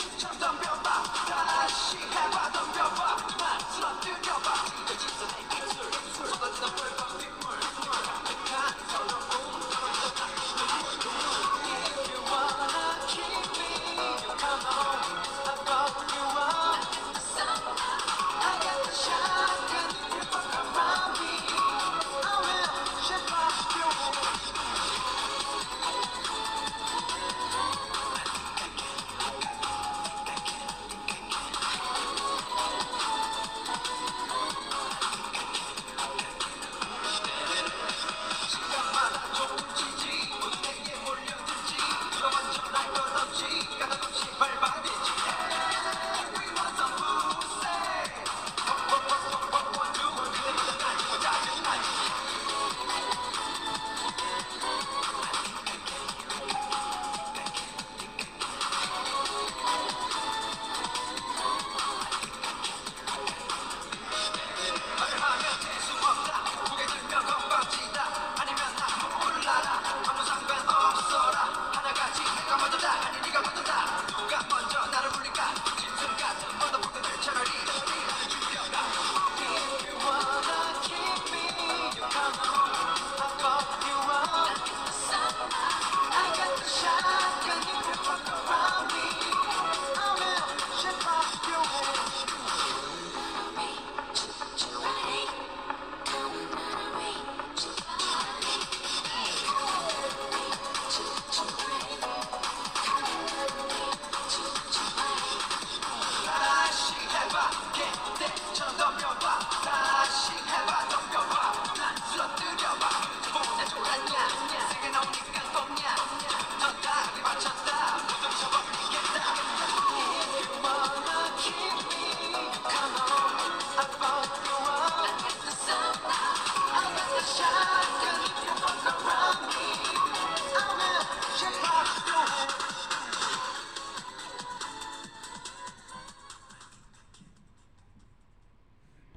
Shut up.